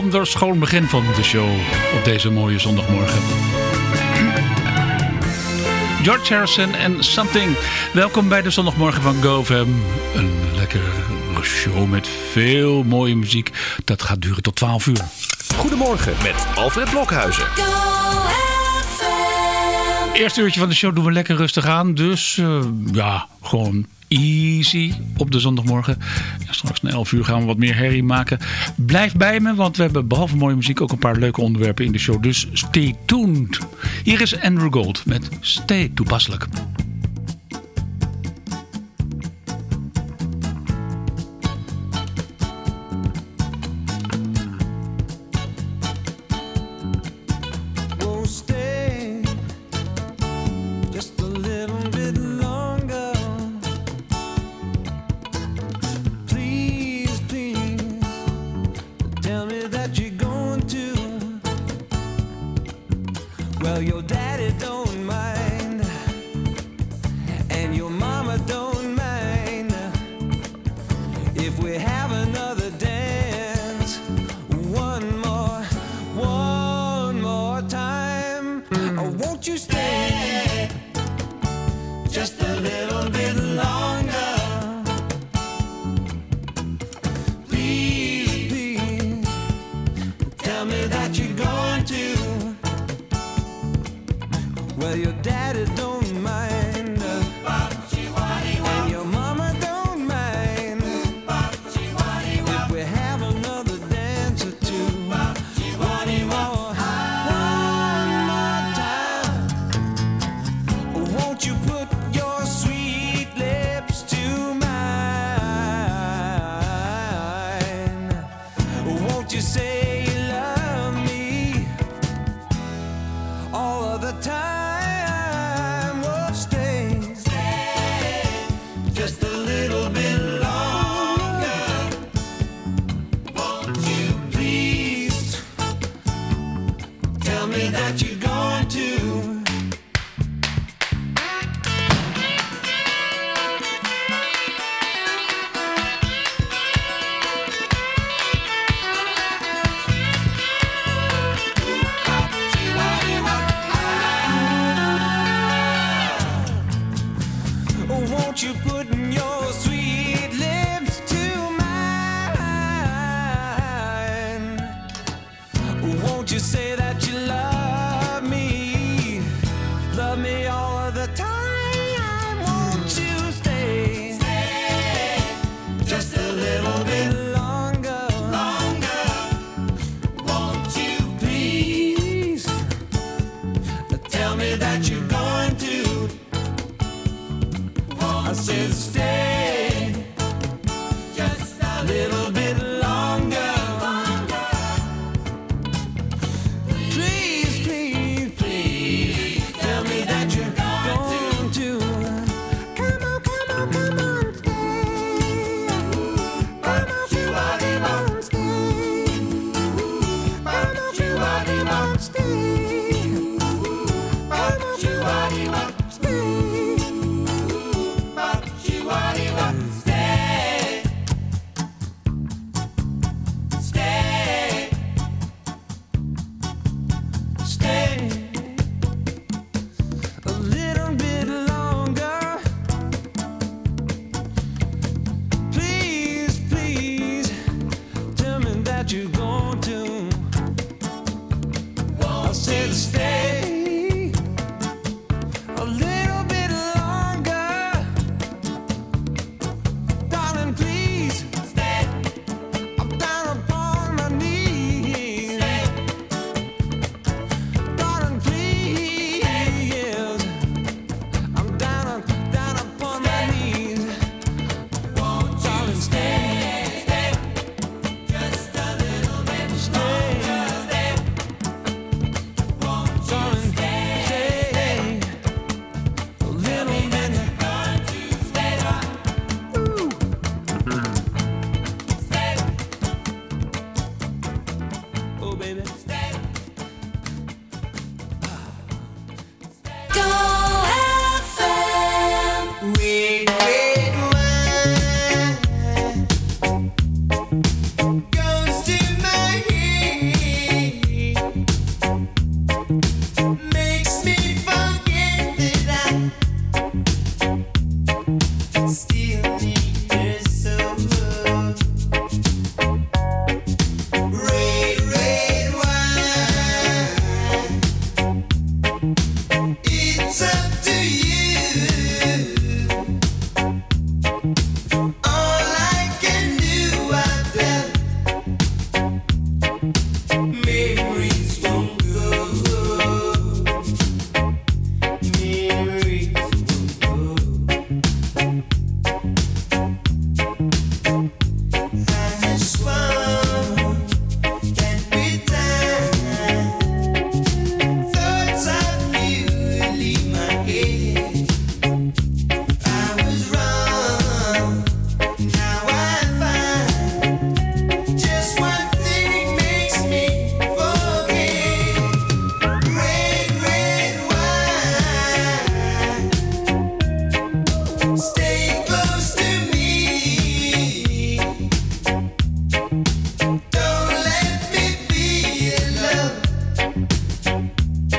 wonderschoon begin van de show op deze mooie zondagmorgen. George Harrison en Something. Welkom bij de zondagmorgen van GoFam. Een lekkere show met veel mooie muziek. Dat gaat duren tot 12 uur. Goedemorgen met Alfred Blokhuizen. Eerste uurtje van de show doen we lekker rustig aan. Dus uh, ja, gewoon easy op de zondagmorgen. Straks na 11 uur gaan we wat meer herrie maken. Blijf bij me, want we hebben behalve mooie muziek ook een paar leuke onderwerpen in de show. Dus stay tuned. Hier is Andrew Gold met Stay Toepasselijk.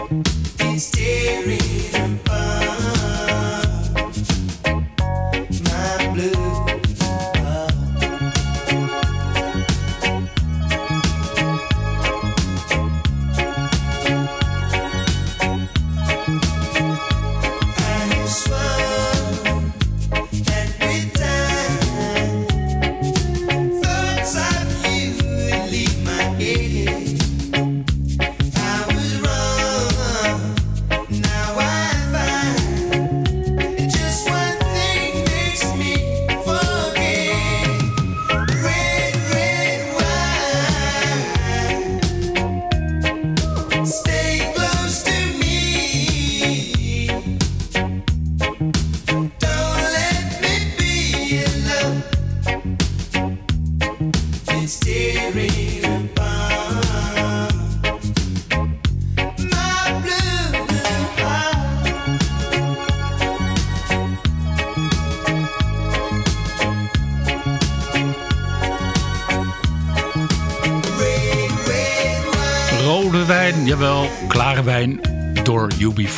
Staring.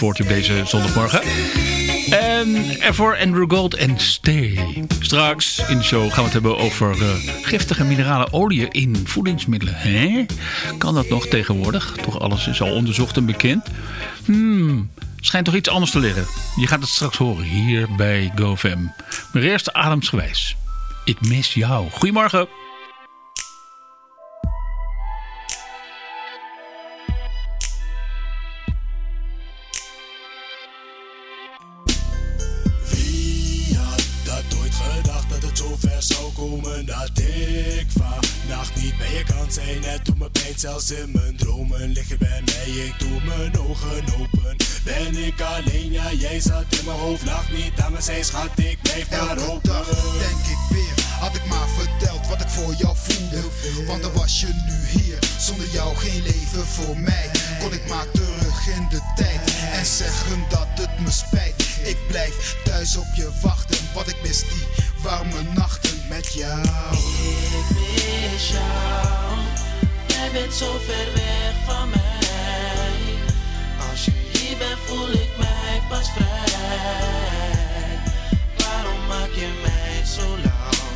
UB40 deze zondagmorgen. En Ever Andrew Gold en Stay. Straks in de show gaan we het hebben over uh, giftige minerale oliën in voedingsmiddelen. Hè? Kan dat nog tegenwoordig? Toch alles is al onderzocht en bekend. Hmm, schijnt toch iets anders te liggen. Je gaat het straks horen hier bij GoFam. Maar eerst ademsgewijs. Ik mis jou. Goedemorgen. Het doet me pijn, zelfs in mijn dromen lig je bij mij, ik doe mijn ogen open. Ben ik alleen, ja jij zat in mijn hoofd, lach niet aan me, zij schat, ik blijf maar open. dag denk ik weer, had ik maar verteld wat ik voor jou voelde. Want dan was je nu hier, zonder jou geen leven voor mij. Kon ik maar terug in de tijd en zeggen dat het me spijt. Ik blijf thuis op je wachten, wat ik mis die warme nachten met jou. Ik mis jou. Jij bent zo ver weg van mij. Als je hier bent, voel ik mij pas vrij. Waarom maak je mij zo lauw?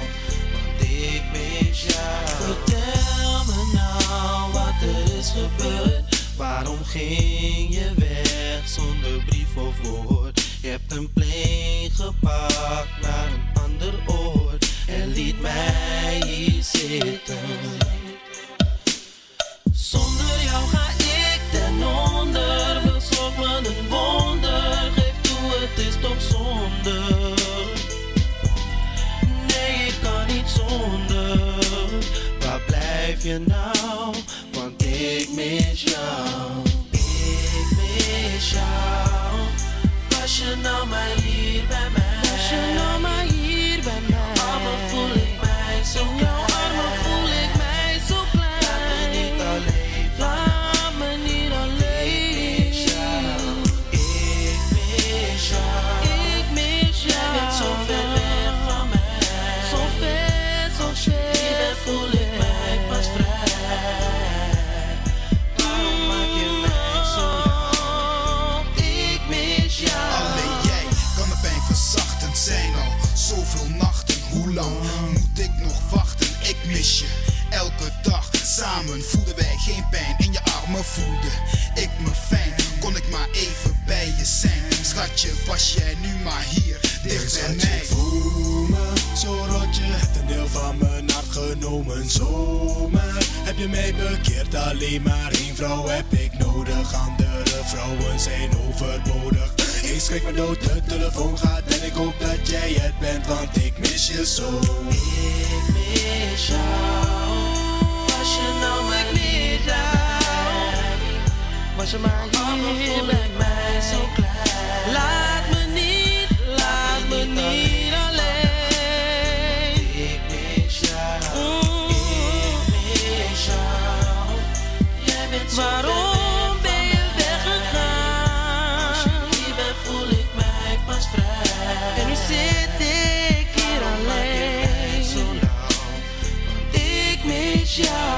Want ik mis jou. Vertel me nou wat er is gebeurd. Waarom ging je weg zonder brief of woord? Je hebt een plane gepakt naar een ander oord en liet mij hier zitten. Zonder jou ga ik ten onder. Bezorg me een wonder. Geef toe, het is toch zonde. Nee, ik kan niet zonder. Waar blijf je nou? Want ik mis jou. Ik mis jou. Je nou maar hier bij mij? Was je nou maar hier bij mij? Armen voel ik mij zo klein. armen voel ik mij zo klein. Laat me niet alleen. Laat me niet alleen. Ik mis jou. Ik mis jou. Ik mis jou. Jij bent zo ver weg van mij. Zo ver, zo ver. Ik mis je elke dag. Samen voelden wij geen pijn. In je armen voelde ik me fijn. Kon ik maar even bij je zijn. Schatje, was jij nu maar hier dicht bij mij. Ik voel me zo rot, je hebt een deel van mijn hart genomen. Zomaar heb je mij bekeerd, alleen maar één vrouw heb ik nodig. Andere vrouwen zijn overbodig. Ik schrik me dood, de telefoon gaat en ik hoop dat jij het bent, want ik mis je zo. Ik mis jou. Was je nou maar niet daar? Was je maar hier bij mij zo klein? Laat me niet, laat me niet alleen. Ik mis jou. Ik mis jou. Jij bent zo Waarom mis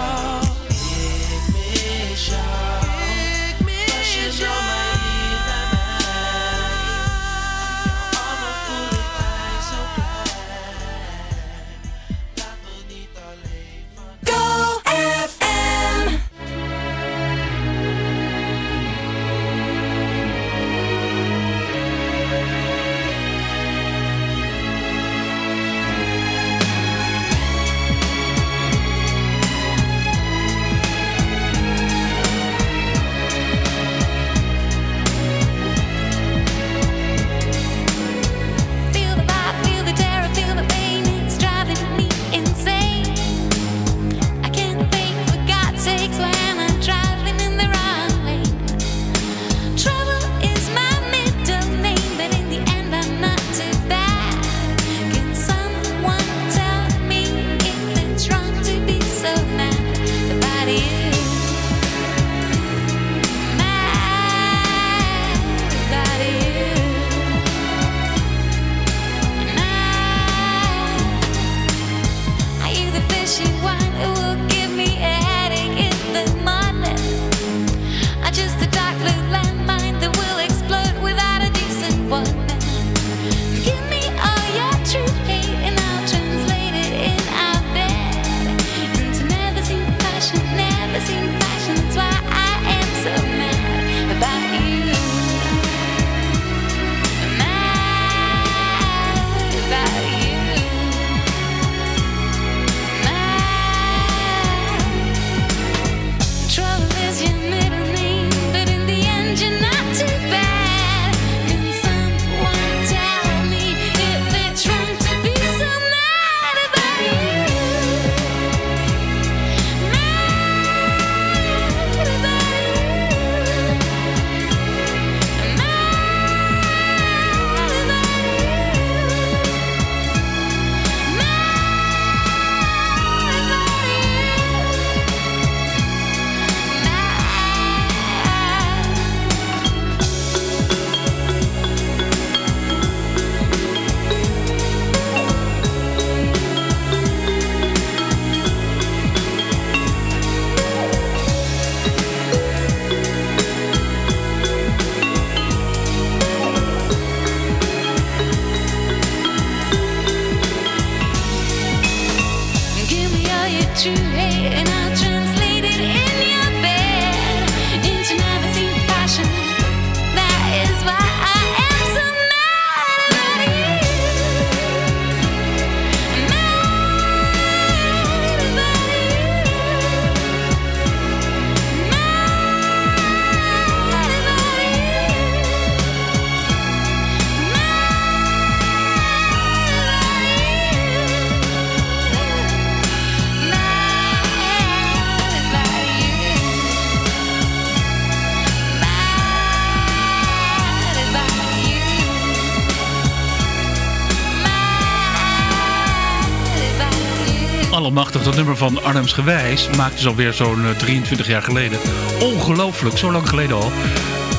van Arnhems Gewijs maakte ze alweer zo'n 23 eh, jaar geleden. Ongelooflijk, zo lang geleden al.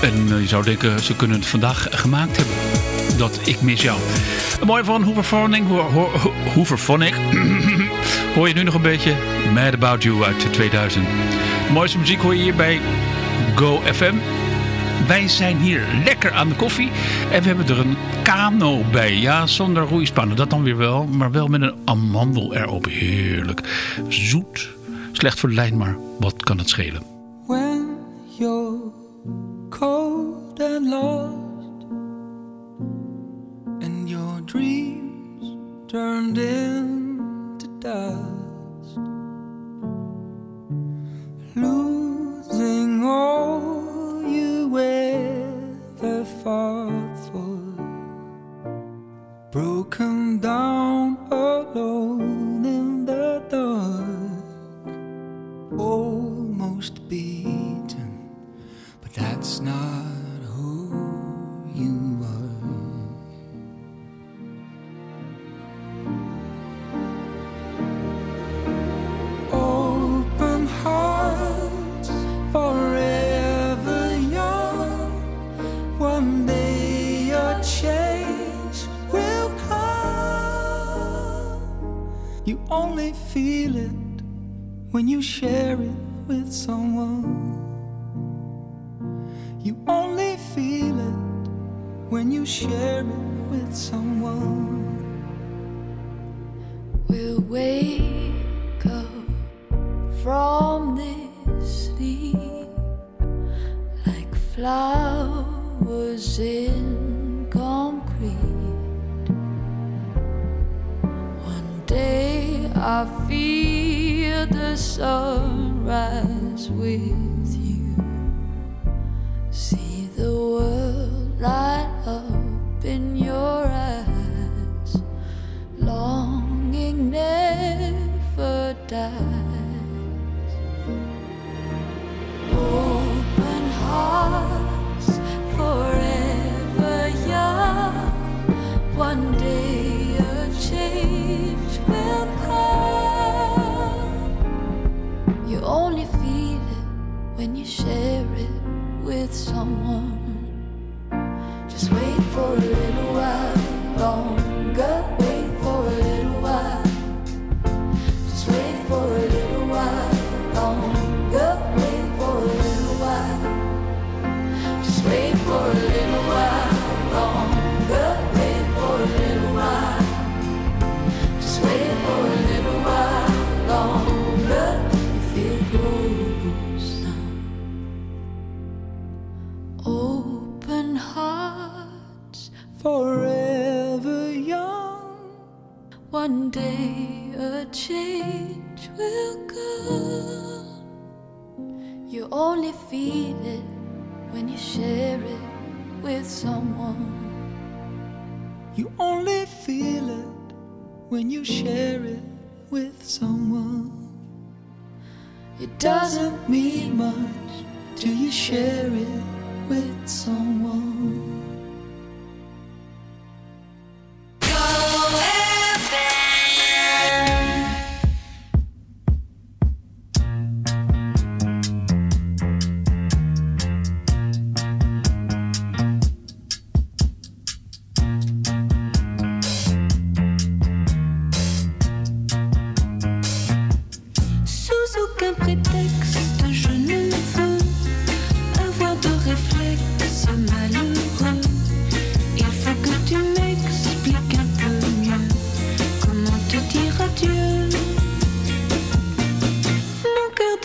En eh, je zou denken, ze kunnen het vandaag gemaakt hebben. Dat Ik Mis Jou. Een mooie van Hooverphonic. Hooverphonic. hoor je nu nog een beetje. Mad About You uit 2000. De mooiste muziek hoor je hier bij Go FM. Wij zijn hier lekker aan de koffie. En we hebben er een kano bij. Ja, zonder roeispannen. Dat dan weer wel. Maar wel met een amandel erop. Heerlijk. Zoet. Slecht voor de lijn, maar wat kan het schelen? When you're cold and lost And your dreams turned into dust you share it with someone. It doesn't mean much till you share it with someone.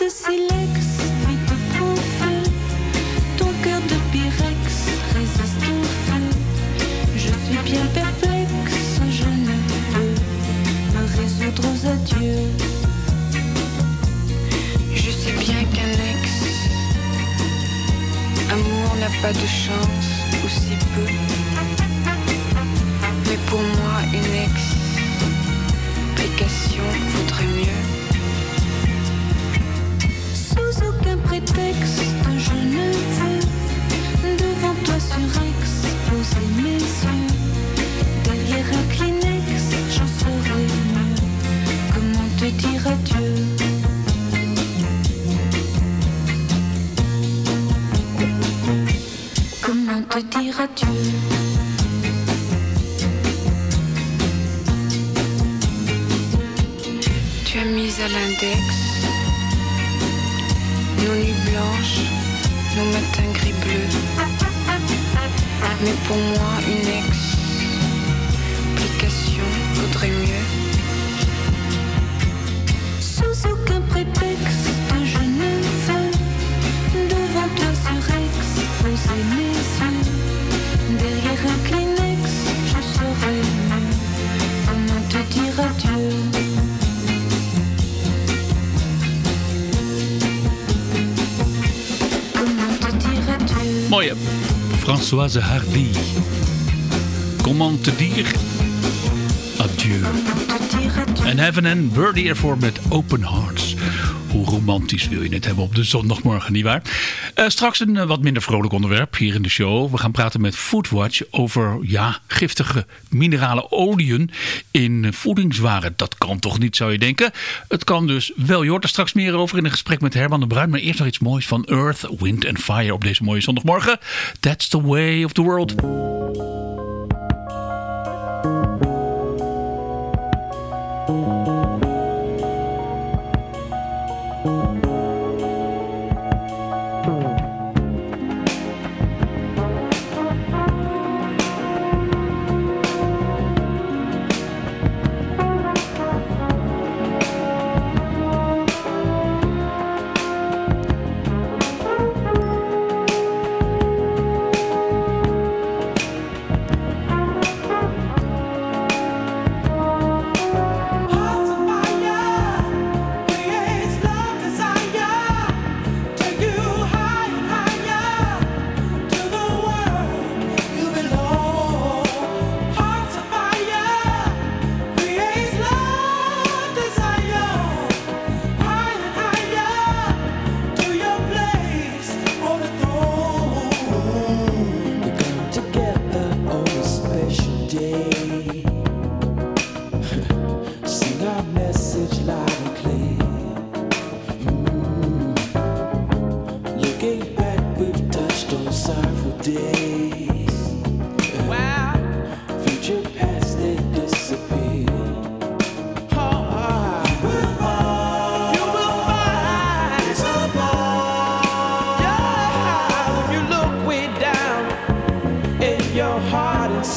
De silex vit de prend feu. Ton cœur de pyrex résiste au feu. Je suis bien perplexe, je ne peux me résoudre aux adieux. Je sais bien qu'un ex, amour n'a pas de chance, ou si peu. Mais pour moi, une ex, application vaudrait mieux. Tu as mis à l'index nos nuits blanches, nos matins gris bleus. Mais pour moi, Françoise Hardy. Comment te dire adieu. En Heaven and Birdie ervoor met Open Hearts. Hoe romantisch wil je het hebben op de zondagmorgen, nietwaar? Eh straks een eh, wat minder vrolijk onderwerp hier in de show. We gaan praten met Foodwatch over ja, giftige minerale oliën in voedingswaren. Dat kan toch niet, zou je denken? Het kan dus wel. Je hoort er straks meer over in een gesprek met Herman de Bruin. Maar eerst nog iets moois van Earth, Wind and Fire op deze mooie zondagmorgen. That's the way of the world.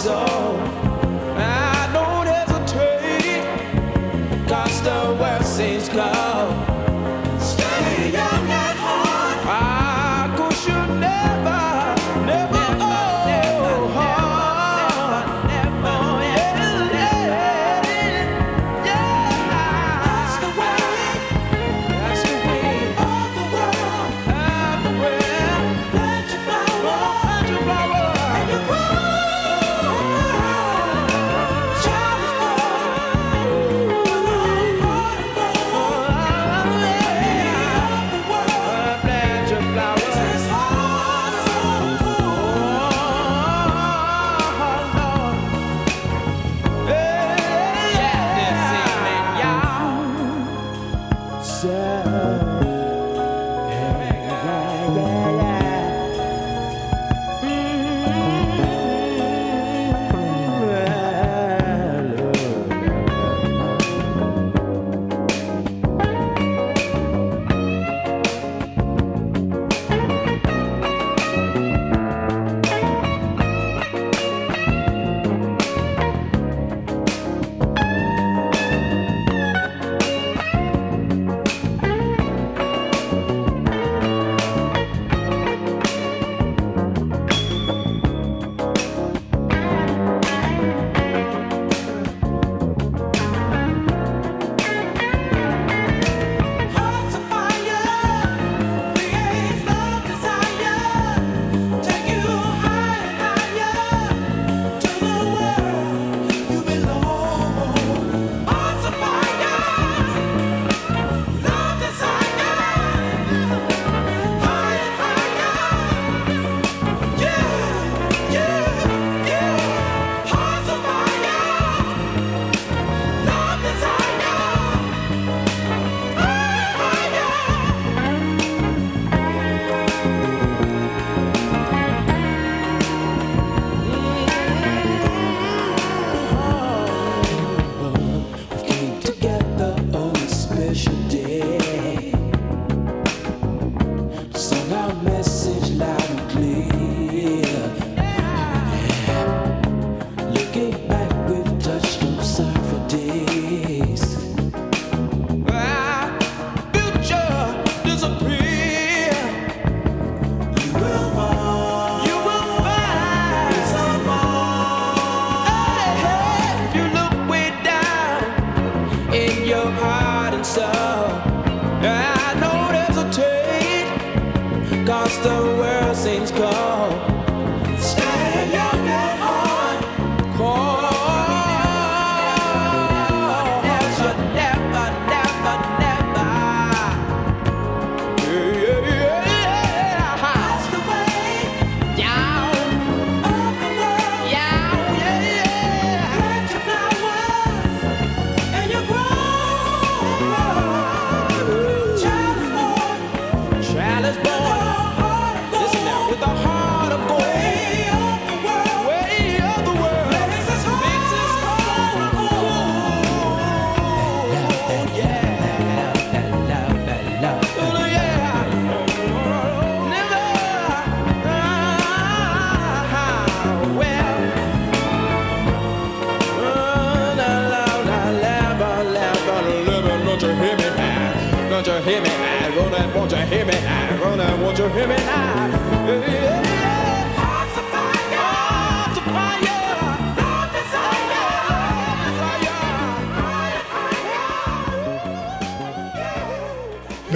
Soul.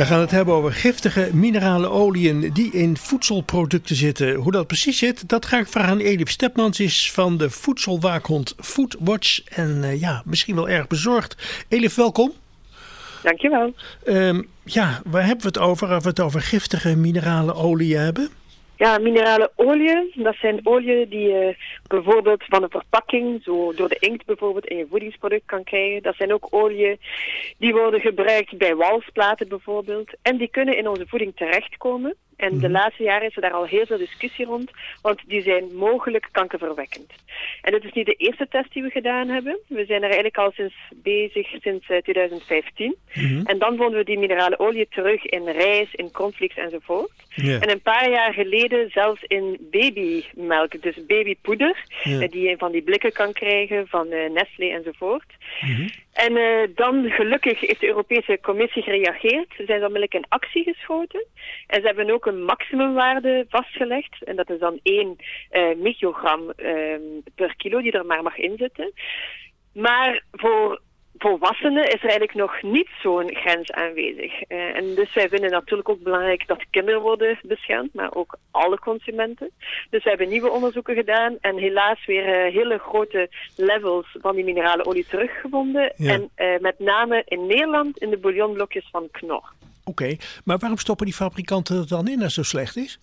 We gaan het hebben over giftige minerale oliën die in voedselproducten zitten. Hoe dat precies zit, dat ga ik vragen aan Elif Stepmans, is van de voedselwaakhond Foodwatch. En eh, ja, misschien wel erg bezorgd. Elif, welkom. Dankjewel. Ehm ja, waar hebben we het over als we het over giftige minerale oliën hebben? Ja, minerale oliën, dat zijn oliën die je bijvoorbeeld van een verpakking, zo door de inkt bijvoorbeeld, in je voedingsproduct kan krijgen. Dat zijn ook oliën die worden gebruikt bij walsplaten bijvoorbeeld. En die kunnen in onze voeding terechtkomen. En de laatste jaren is er daar al heel veel discussie rond, want die zijn mogelijk kankerverwekkend. En dit is niet de eerste test die we gedaan hebben. We zijn er eigenlijk al sinds bezig sinds eh, 2015. En dan vonden we die minerale olie terug in rijst, in cornflakes enzovoort. En een paar jaar geleden zelfs in babymelk, dus babypoeder, eh, die je van die blikken kan krijgen van eh, Nestlé enzovoort. En eh, dan gelukkig heeft de Europese Commissie gereageerd. Ze zijn onmiddellijk in actie geschoten. En ze hebben ook een maximumwaarde vastgelegd. En dat is dan 1 eh, microgram ehm, per kilo die er maar mag inzitten. Maar voor volwassenen is er eigenlijk nog niet zo'n grens aanwezig. Eh, en dus wij vinden natuurlijk ook belangrijk dat kinderen worden beschermd, maar ook alle consumenten. Dus we hebben nieuwe onderzoeken gedaan en helaas weer eh, hele grote levels van die minerale olie teruggevonden. Ja. En met name in Nederland in de bouillonblokjes van Knor. Oké, maar waarom stoppen die fabrikanten het dan in als het zo slecht is?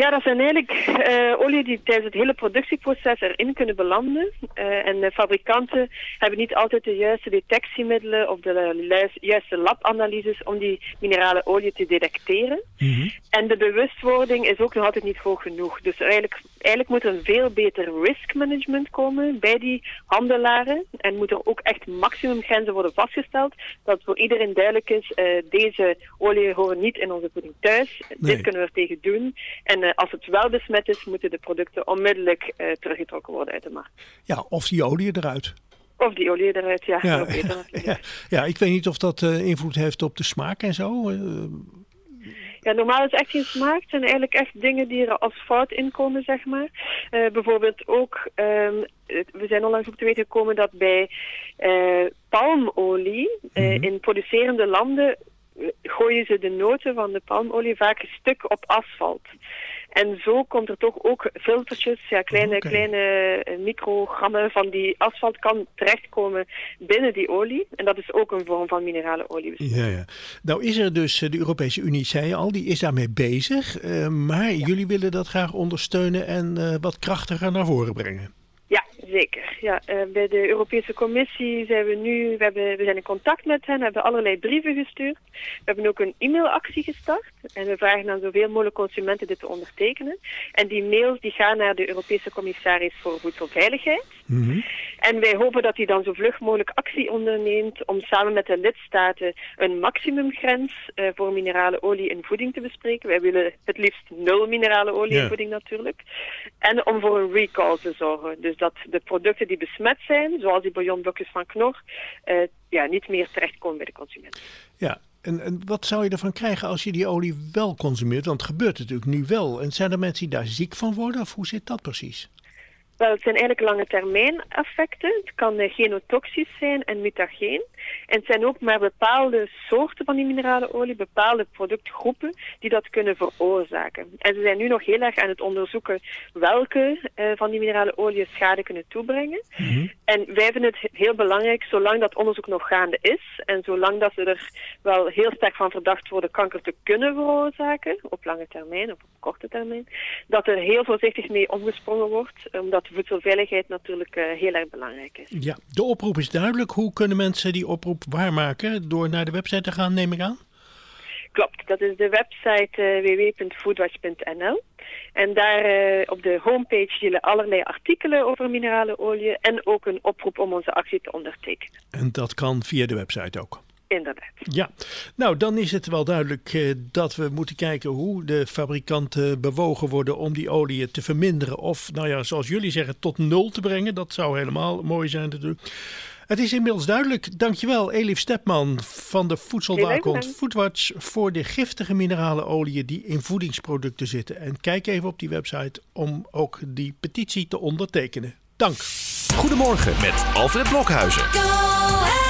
Ja, dat zijn eigenlijk eh olie die tijdens het hele productieproces erin kunnen belanden. Eh, en de fabrikanten hebben niet altijd de juiste detectiemiddelen of de juiste labanalyses om die minerale olie te detecteren. En de bewustwording is ook nog altijd niet hoog genoeg. Dus eigenlijk, eigenlijk moet er een veel beter risk management komen bij die handelaren. En moet er ook echt maximumgrenzen worden vastgesteld. Dat voor iedereen duidelijk is, eh, deze olie horen niet in onze voeding thuis. Nee. Dit kunnen we er tegen doen. En als het wel besmet is, moeten de producten onmiddellijk eh, teruggetrokken worden uit de markt. Ja, of die olie eruit. Of die olie eruit, ja. Ja, beter ja, ja, ik weet niet of dat eh, invloed heeft op de smaak en zo. eh, Ja, normaal is echt geen smaak. Het zijn eigenlijk echt dingen die er als fout in komen, zeg maar. Eh, bijvoorbeeld ook, ehm, we zijn onlangs op te weten gekomen dat bij eh, palmolie eh, in producerende landen eh, gooien ze de noten van de palmolie vaak stuk op asfalt. En zo komt er toch ook filtertjes, ja, kleine, kleine eh, microgrammen van die asfalt kan terechtkomen binnen die olie. En dat is ook een vorm van minerale olie. Ja, ja. Nou is er dus, eh, de Europese Unie zei je al, die is daarmee bezig. eh, maar jullie willen dat graag ondersteunen en wat krachtiger naar voren brengen. Zeker. Ja, eh, bij de Europese Commissie zijn we nu, we, hebben, we zijn in contact met hen, hebben allerlei brieven gestuurd. We hebben ook een e-mailactie gestart en we vragen aan zoveel mogelijk consumenten dit te ondertekenen. En die mails die gaan naar de Europese Commissaris voor Voedselveiligheid. En wij hopen dat hij dan zo vlug mogelijk actie onderneemt om samen met de lidstaten een maximumgrens eh, voor minerale olie in voeding te bespreken. Wij willen het liefst nul minerale olie in voeding natuurlijk. En om voor een recall te zorgen. Dus dat de producten die besmet zijn, zoals die bouillonblokjes van Knor, eh, ja, niet meer terechtkomen bij de consument. Ja, en, en wat zou je ervan krijgen als je die olie wel consumeert? Want het gebeurt natuurlijk nu wel. En zijn er mensen die daar ziek van worden of hoe zit dat precies? Wel, het zijn eigenlijk lange termijn effecten. Het kan eh, genotoxisch zijn en mutageen. En het zijn ook maar bepaalde soorten van die mineralenolie, bepaalde productgroepen die dat kunnen veroorzaken. En ze zijn nu nog heel erg aan het onderzoeken welke eh, van die mineralenolie schade kunnen toebrengen. En wij vinden het heel belangrijk, zolang dat onderzoek nog gaande is en zolang dat ze er wel heel sterk van verdacht worden kanker te kunnen veroorzaken, op lange termijn of op korte termijn, dat er heel voorzichtig mee omgesprongen wordt, omdat voedselveiligheid natuurlijk uh, heel erg belangrijk is. Ja, de oproep is duidelijk. Hoe kunnen mensen die oproep waarmaken? Door naar de website te gaan, neem ik aan? Klopt, dat is de website uh, www.foodwatch.nl. En daar uh, op de homepage zullen allerlei artikelen over mineralenolie en ook een oproep om onze actie te ondertekenen. En dat kan via de website ook? Inderdaad. Ja, nou dan is het wel duidelijk uh, dat we moeten kijken hoe de fabrikanten bewogen worden om die olie te verminderen. Of, nou ja, zoals jullie zeggen, tot nul te brengen. Dat zou helemaal mooi zijn natuurlijk. Het is inmiddels duidelijk. Dankjewel Elif Stepman van de Voedselwaakhond Foodwatch voor de giftige mineralenolie die in voedingsproducten zitten. En kijk even op die website om ook die petitie te ondertekenen. Dank. Goedemorgen met Alfred Blokhuizen.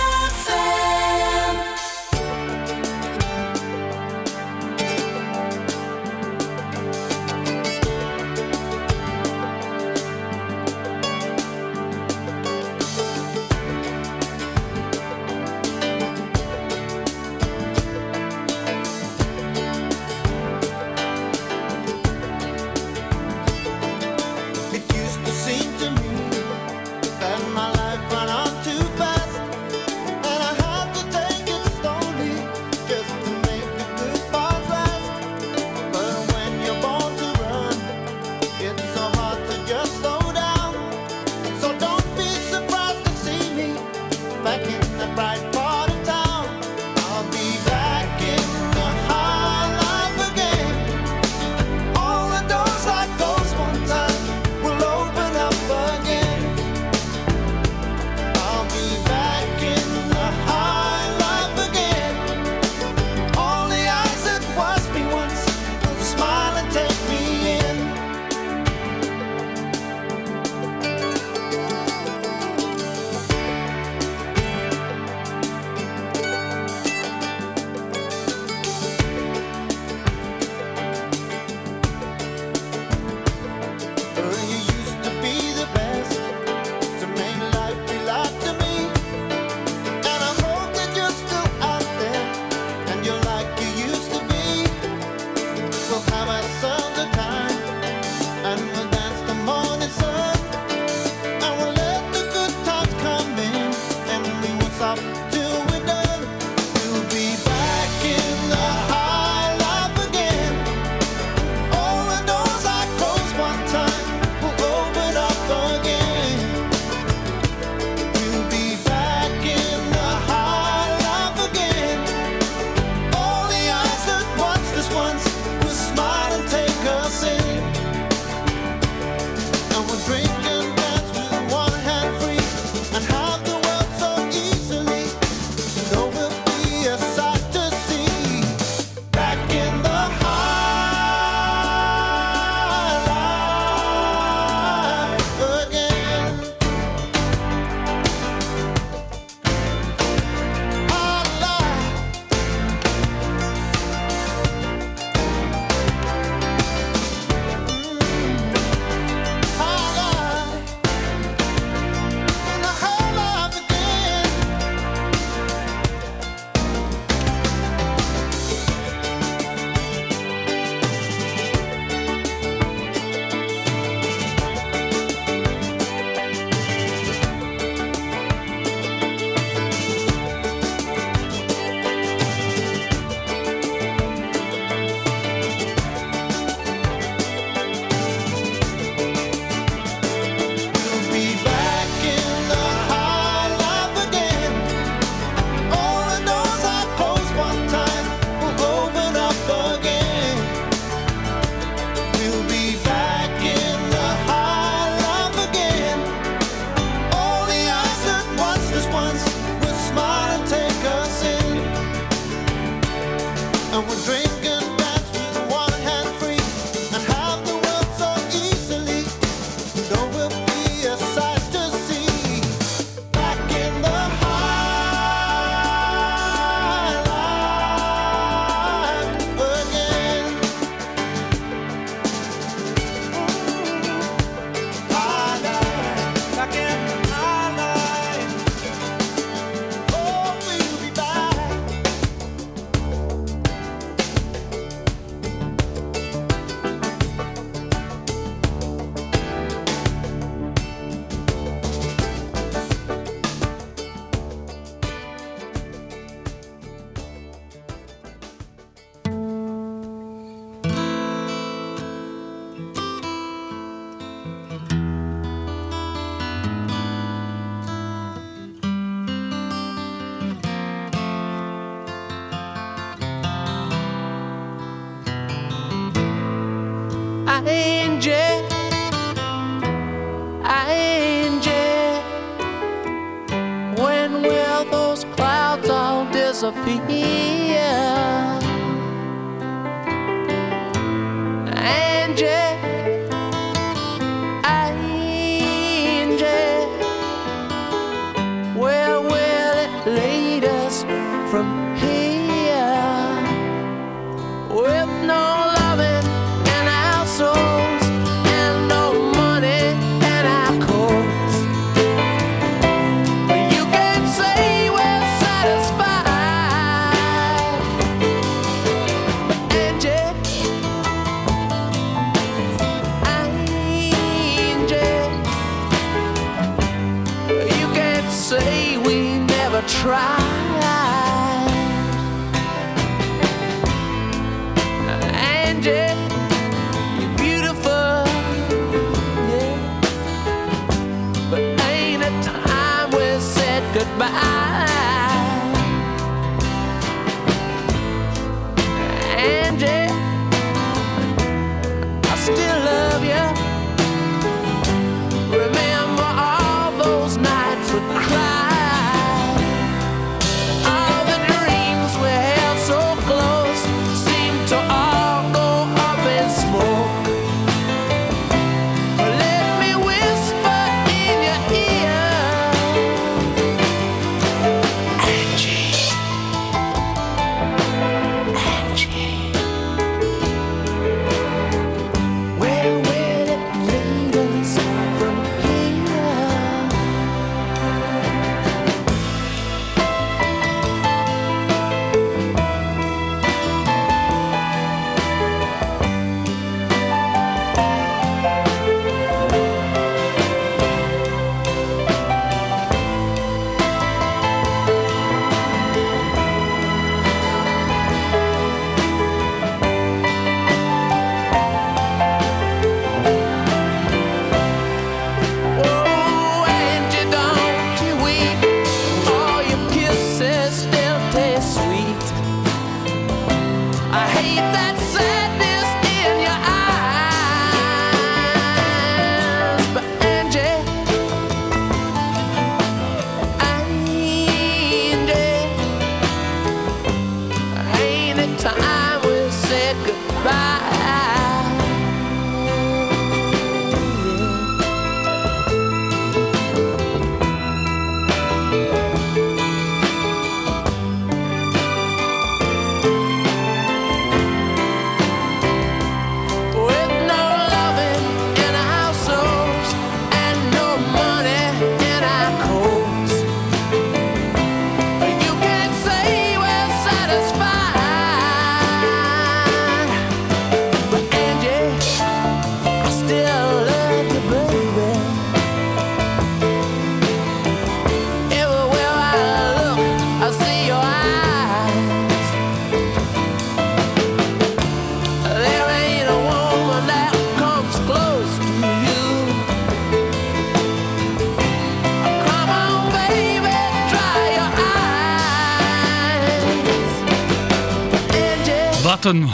try.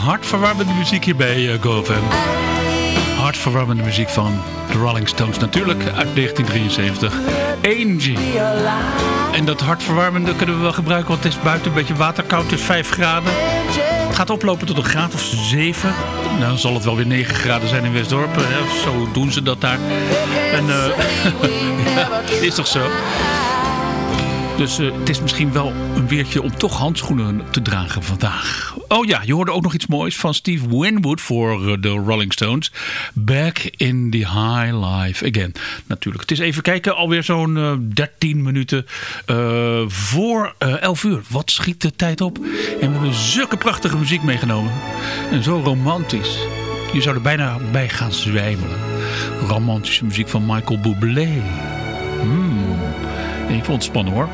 Hartverwarmende muziek hier bij uh, GoFam. Hartverwarmende muziek van de Rolling Stones natuurlijk uit 1973. Angie. En dat hartverwarmende kunnen we wel gebruiken, want het is buiten een beetje waterkoud. Is 5 graden. Het gaat oplopen tot een graad of 7. Nou, dan zal het wel weer 9 graden zijn in Westdorp. Hè? Zo doen ze dat daar. En eh ja, is toch zo? Dus eh, het is misschien wel een weertje om toch handschoenen te dragen vandaag. Oh ja, je hoorde ook nog iets moois van Steve Winwood voor eh, de Rolling Stones. Back in the High Life Again. Natuurlijk. Het is even kijken, alweer zo'n eh, 13 minuten eh, voor eh 11 uur. Wat schiet de tijd op? En we hebben zulke prachtige muziek meegenomen. En zo romantisch. Je zou er bijna bij gaan zwijmelen. Romantische muziek van Michael Bublé. Hmm. Even ontspannen hoor.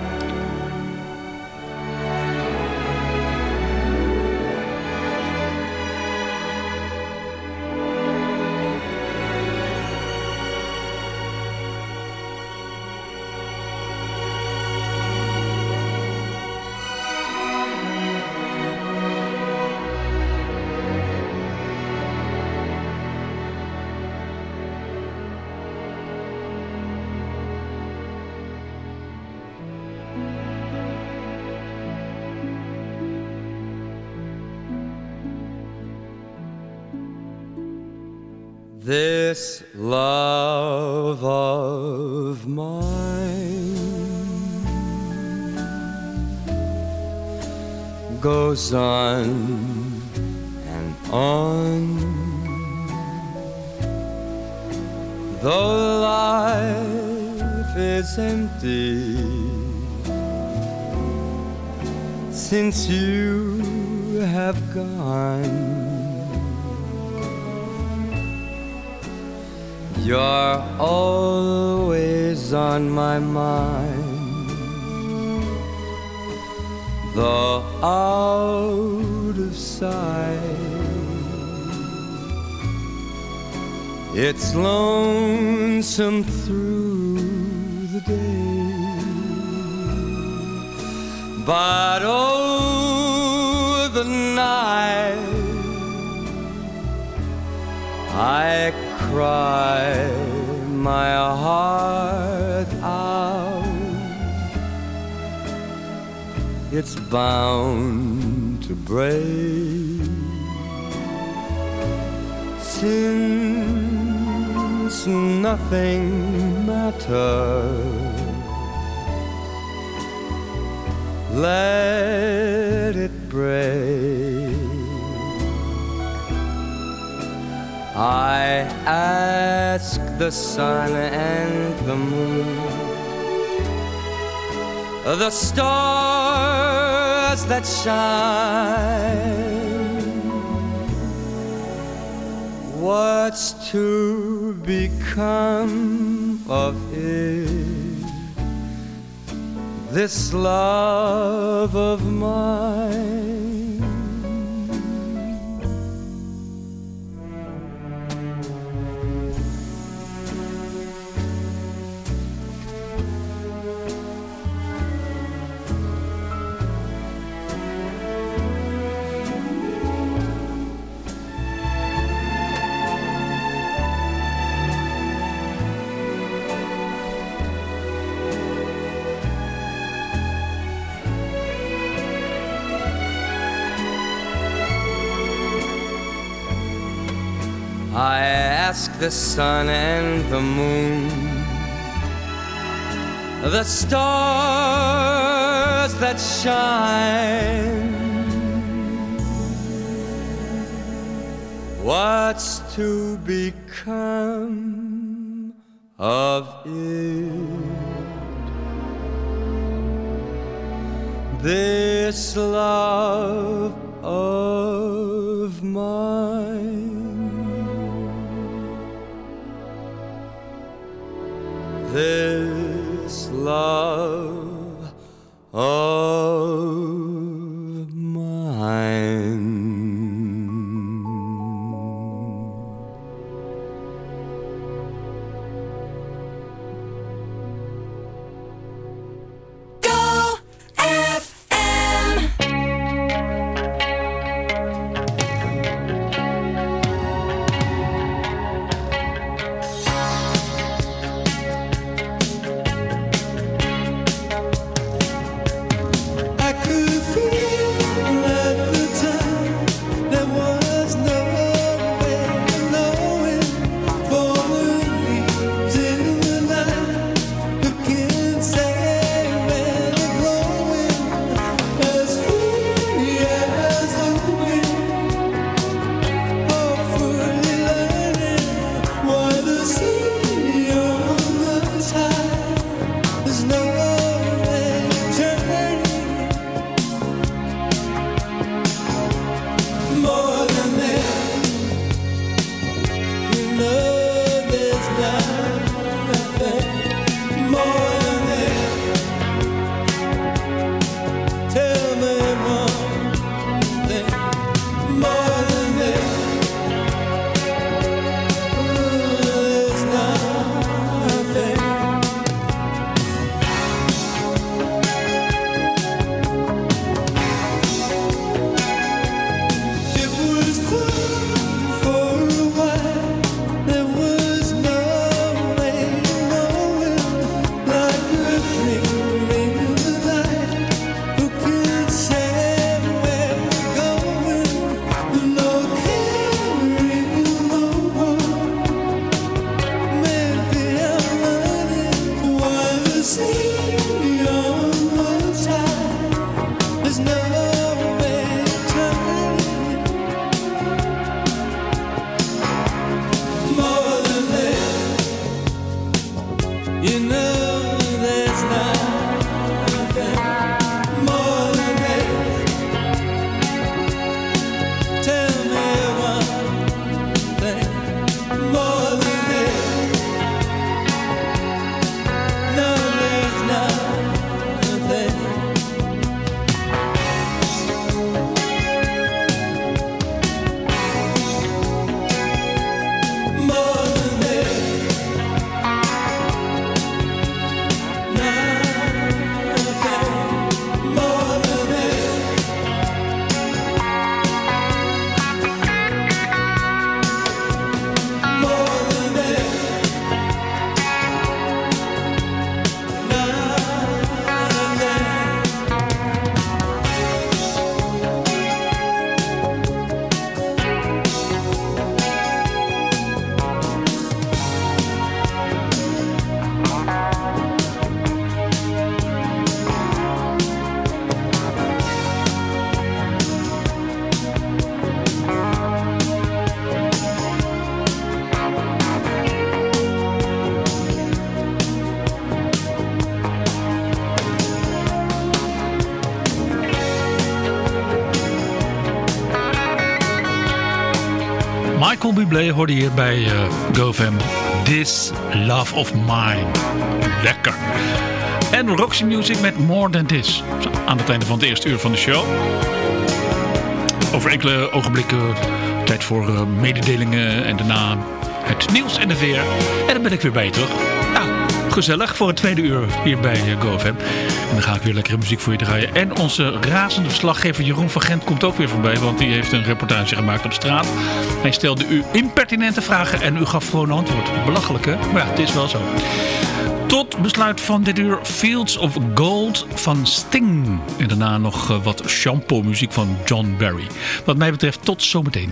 I cry my heart out. It's bound to break since nothing matters. Let it break. I ask the sun and the moon, the stars that shine. What's to become of it? This love of mine. I ask the sun and the moon, the stars that shine. What's to become of it? This love of mine. Michael Bublé hoorde hier bij uh, GoFam. This Love of Mine. Lekker. En Roxy Music met More Than This. Aan het einde van het eerste uur van de show. Over enkele ogenblikken tijd voor uh, mededelingen en daarna het nieuws en de weer. En dan ben ik weer bij je terug. Gezellig voor het tweede uur hier bij uh, GoFam. En dan ga ik weer lekkere muziek voor je draaien. En onze razende verslaggever Jeroen van Gent komt ook weer voorbij. Want die heeft een reportage gemaakt op straat. Hij stelde u impertinente vragen en u gaf gewoon antwoord. Belachelijk hè? Maar ja, het is wel zo. Tot besluit van dit uur Fields of Gold van Sting. En daarna nog uh, wat shampoo muziek van John Barry. Wat mij betreft tot zometeen.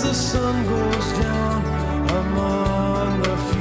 As the sun goes down among the